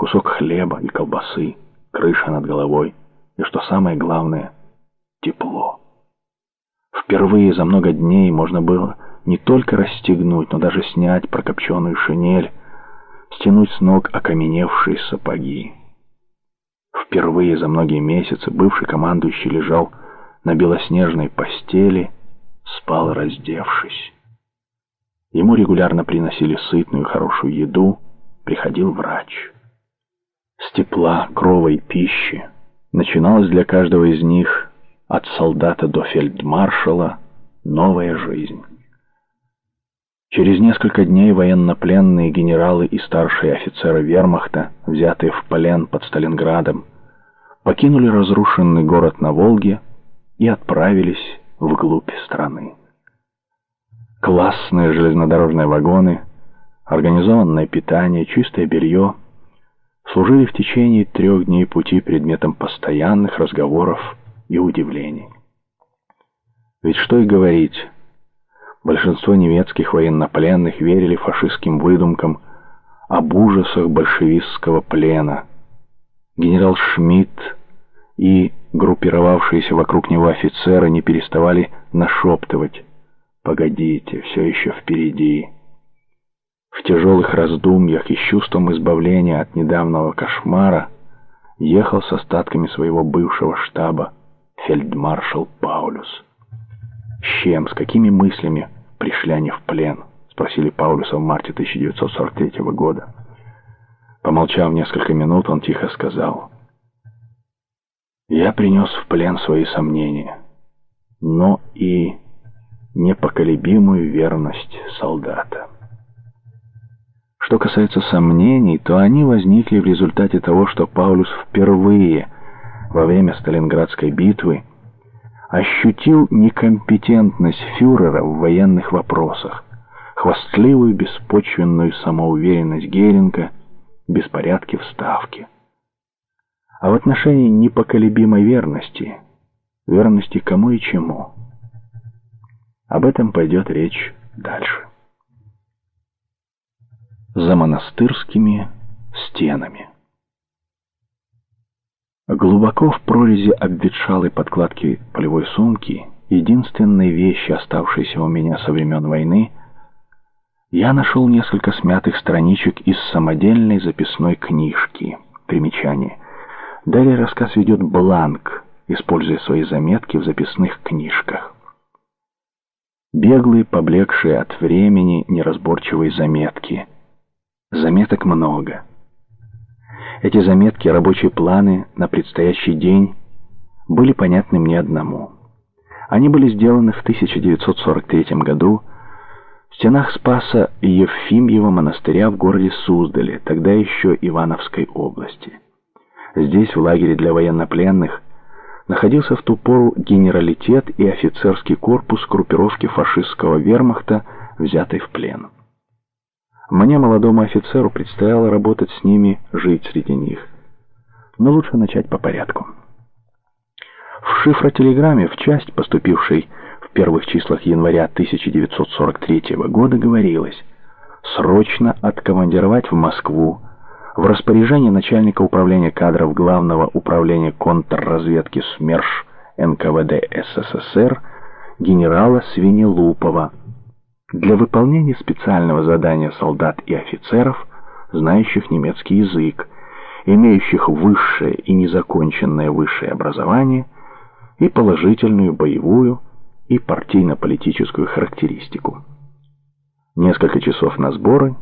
кусок хлеба и колбасы, крыша над головой и, что самое главное, тепло. Впервые за много дней можно было не только расстегнуть, но даже снять прокопченную шинель, стянуть с ног окаменевшие сапоги. Впервые за многие месяцы бывший командующий лежал на белоснежной постели, спал раздевшись. Ему регулярно приносили сытную хорошую еду, приходил врач. Тепла, крова и пищи начиналась для каждого из них от солдата до фельдмаршала новая жизнь. Через несколько дней военнопленные генералы и старшие офицеры вермахта, взятые в плен под Сталинградом, покинули разрушенный город на Волге и отправились вглубь страны. Классные железнодорожные вагоны, организованное питание, чистое белье служили в течение трех дней пути предметом постоянных разговоров и удивлений. Ведь что и говорить, большинство немецких военнопленных верили фашистским выдумкам об ужасах большевистского плена. Генерал Шмидт и группировавшиеся вокруг него офицеры не переставали нашептывать «Погодите, все еще впереди». Тяжелых раздумьях и чувством избавления от недавнего кошмара ехал с остатками своего бывшего штаба фельдмаршал Паулюс. «С чем, с какими мыслями пришли они в плен?» — спросили Паулюса в марте 1943 года. Помолчав несколько минут, он тихо сказал, «Я принес в плен свои сомнения, но и непоколебимую верность солдата». Что касается сомнений, то они возникли в результате того, что Паулюс впервые во время Сталинградской битвы ощутил некомпетентность фюрера в военных вопросах, хвастливую беспочвенную самоуверенность Геринга, беспорядки в Ставке. А в отношении непоколебимой верности, верности кому и чему, об этом пойдет речь дальше. За монастырскими стенами. Глубоко в прорези обветшалой подкладки полевой сумки, единственной вещи, оставшейся у меня со времен войны, я нашел несколько смятых страничек из самодельной записной книжки. Примечание. Далее рассказ ведет бланк, используя свои заметки в записных книжках. Беглые, поблекшие от времени, неразборчивые заметки. Заметок много. Эти заметки, рабочие планы на предстоящий день были понятны мне одному. Они были сделаны в 1943 году в стенах Спаса Евфимьева монастыря в городе Суздале, тогда еще Ивановской области. Здесь, в лагере для военнопленных, находился в ту пору генералитет и офицерский корпус группировки фашистского вермахта, взятой в плен. Мне, молодому офицеру, предстояло работать с ними, жить среди них. Но лучше начать по порядку. В шифротелеграмме в часть, поступившей в первых числах января 1943 года, говорилось «срочно откомандировать в Москву в распоряжение начальника управления кадров Главного управления контрразведки СМЕРШ НКВД СССР генерала Свинелупова, для выполнения специального задания солдат и офицеров, знающих немецкий язык, имеющих высшее и незаконченное высшее образование и положительную боевую и партийно-политическую характеристику. Несколько часов на сборы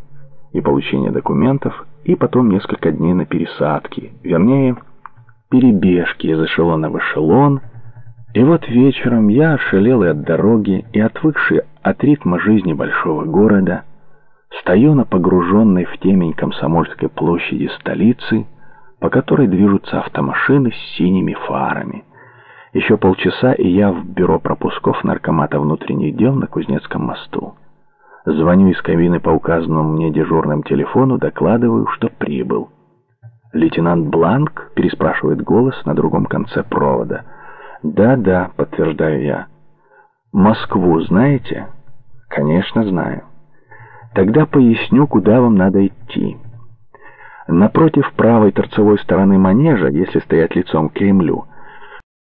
и получение документов, и потом несколько дней на пересадки, вернее, перебежки из эшелона в эшелон, и вот вечером я, ошалелый от дороги и отвыкший от ритма жизни большого города, стою на погруженной в темень Комсомольской площади столицы, по которой движутся автомашины с синими фарами. Еще полчаса, и я в бюро пропусков Наркомата внутренних дел на Кузнецком мосту. Звоню из кабины по указанному мне дежурному телефону, докладываю, что прибыл. «Лейтенант Бланк?» — переспрашивает голос на другом конце провода — «Да-да», — подтверждаю я. «Москву знаете?» «Конечно, знаю». «Тогда поясню, куда вам надо идти. Напротив правой торцевой стороны манежа, если стоять лицом к Кремлю,